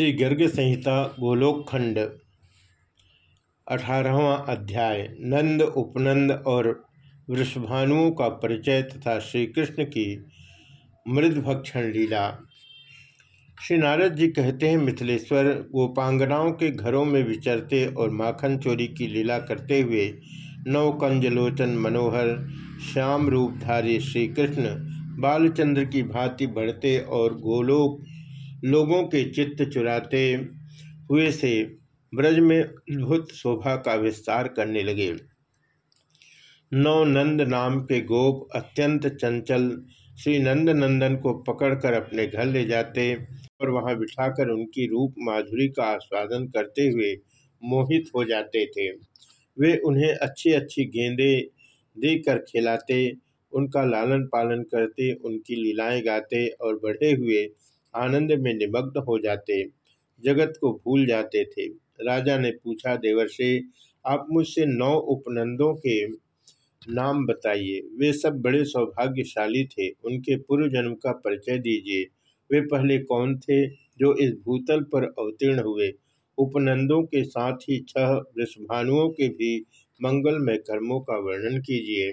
श्री गर्ग संहिता गोलोकखंड, अठारहवा अध्याय, नंद, उपनंद और वृषभानुओं का परिचय तथा श्री कृष्ण की मृदभक्षण लीला। श्री नारद जी कहते हैं, मिथिलेश्वर गोपांगनाओं के घरों में विचरते और माखन चोरी की लीला करते हुए नवकंजलोचन मनोहर, श्याम रूपधारी श्री कृष्ण बालचंद्र की भांति बढ़ते और गोलोक लोगों के चित्त चुराते हुए से ब्रज में अद्भुत शोभा का विस्तार करने लगे। नवनंद नाम के गोप अत्यंत चंचल श्री नंद नंदन को पकड़कर अपने घर ले जाते और वहाँ बिठाकर उनकी रूप माधुरी का आस्वादन करते हुए मोहित हो जाते थे। वे उन्हें अच्छी अच्छी गेंदे देकर खिलाते, उनका लालन पालन करते, उनकी लीलाएँ गाते और बढ़े हुए आनंद में निमग्न हो जाते, जगत को भूल जाते थे। राजा ने पूछा, देवर्षि, आप मुझसे नौ उपनंदों के नाम बताइए। वे सब बड़े सौभाग्यशाली थे। उनके पूर्व जन्म का परिचय दीजिए। वे पहले कौन थे जो इस भूतल पर अवतीर्ण हुए? उपनंदों के साथ ही छह वृषभानुओं के भी मंगलमय कर्मों का वर्णन कीजिए।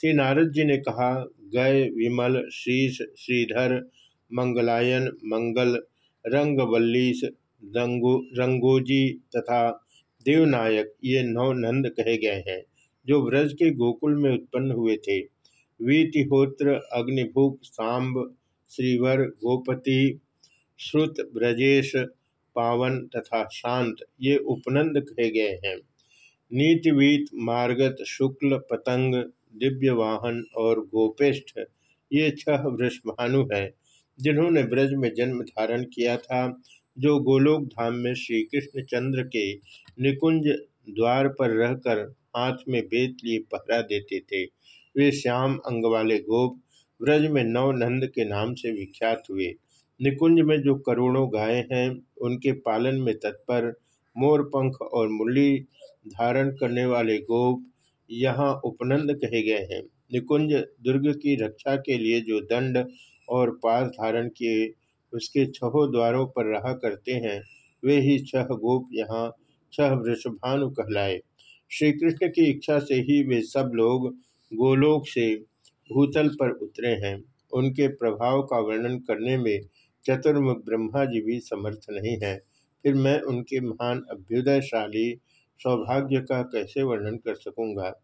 श्री नारद जी ने कहा गय विमल, शीश, श्रीधर मंगलायन, मंगल, रंगवल्लीस, रंगो, रंगोजी तथा देवनायक ये नौ नंद कहे गए हैं, जो व्रज के गोकुल में उत्पन्न हुए थे। वीतिहोत्र अग्निभुक सांब, श्रीवर, गोपति, श्रुत, ब्रजेश, पावन तथा शांत ये उपनंद कहे गए हैं। नीतिवीत, मार्गत, शुक्ल, पतंग दिव्य वाहन और गोपेष्ठ ये छह वृषभानु हैं। जिन्होंने ब्रज में जन्म धारण किया था, जो गोलोक धाम में श्री कृष्ण चंद्र के निकुंज द्वार पर रहकर हाथ में बेत लिए पहरा देते थे। वे श्याम अंग वाले गोप ब्रज में नवनंद के नाम से विख्यात हुए। निकुंज में जो करोड़ों गाय हैं, उनके पालन में तत्पर मोर पंख और मुरली धारण करने वाले गोप यहाँ उपनंद कहे गए हैं। निकुंज दुर्ग की रक्षा के लिए जो दंड और पास धारण किए। उसके छहों द्वारों पर रहा करते हैं। वे ही छह गोप यहाँ, छह वृषभानु कहलाए। श्री कृष्ण की इच्छा से ही वे सब लोग गोलोक से भूतल पर उतरे हैं। उनके प्रभाव का वर्णन करने में चतुर्मुख ब्रह्मा जी भी समर्थ नहीं है। फिर मैं उनके महान अभ्युदयशाली सौभाग्य का कैसे वर्णन कर सकूँगा?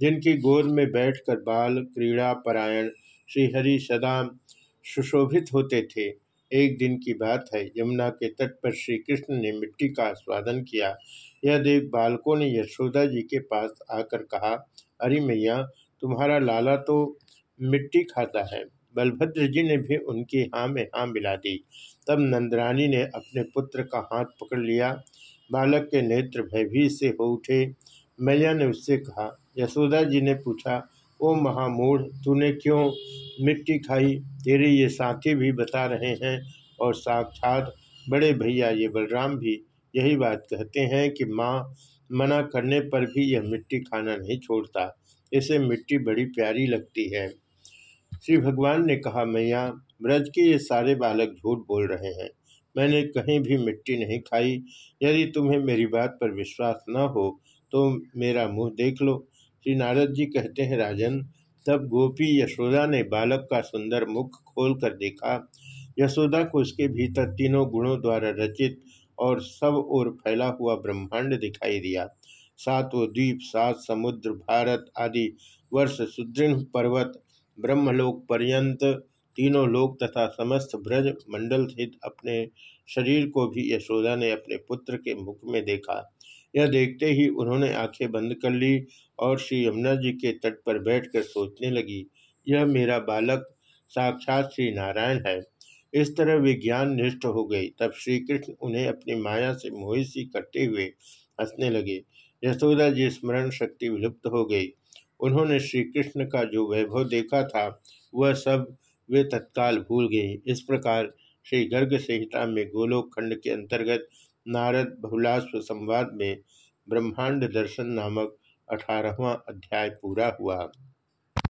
जिनकी गोद में बैठकर बाल, क्रीड़ा, परायण, श्रीहरि, सदा सुशोभित होते थे। एक दिन की बात है, यमुना के तट पर श्री कृष्ण ने मिट्टी का आस्वादन किया। यह देख बालकों ने यशोदा जी के पास आकर कहा, अरे मैया, तुम्हारा लाला तो मिट्टी खाता है। बलभद्र जी ने भी उनकी हाँ में हाँ मिला दी। तब नंदरानी ने अपने पुत्र का हाथ पकड़ लिया। बालक के नेत्र भयभीत से हो उठे। मैया ने उससे कहा, यशोदा जी ने पूछा ओ महामूढ़, तूने क्यों मिट्टी खाई? तेरे ये साथी भी बता रहे हैं और साक्षात बड़े भैया ये बलराम भी यही बात कहते हैं कि माँ मना करने पर भी यह मिट्टी खाना नहीं छोड़ता। इसे मिट्टी बड़ी प्यारी लगती है। श्री भगवान ने कहा, मैया, ब्रज के ये सारे बालक झूठ बोल रहे हैं। मैंने कहीं भी मिट्टी नहीं खाई। यदि तुम्हें मेरी बात पर विश्वास न हो तो मेरा मुँह देख लो। श्री नारद जी कहते हैं, राजन, तब गोपी यशोदा ने बालक का सुंदर मुख खोल कर देखा। यशोदा को उसके भीतर तीनों गुणों द्वारा रचित और सब ओर फैला हुआ ब्रह्मांड दिखाई दिया। सातों द्वीप, सात समुद्र, भारत आदि वर्ष सुदृढ़ पर्वत, ब्रह्मलोक पर्यंत तीनों लोक तथा समस्त ब्रज मंडल सहित अपने शरीर को भी यशोदा ने अपने पुत्र के मुख में देखा। यह देखते ही उन्होंने आँखें बंद कर ली और श्री यमुना जी के तट पर बैठकर सोचने लगी, यह मेरा बालक साक्षात श्री नारायण है। इस तरह वे ज्ञान निष्ठ हो गई तब श्री कृष्ण उन्हें अपनी माया से मोहित करते हुए हंसने लगे। यशोदा जी स्मरण शक्ति विलुप्त हो गई। उन्होंने श्री कृष्ण का जो वैभव देखा था, वह सब वे तत्काल भूल गए इस प्रकार श्री गर्ग संहिता में गोलोक खंड के अंतर्गत नारद बहुलाश्व संवाद में ब्रह्मांड दर्शन नामक अठारहवा अध्याय पूरा हुआ।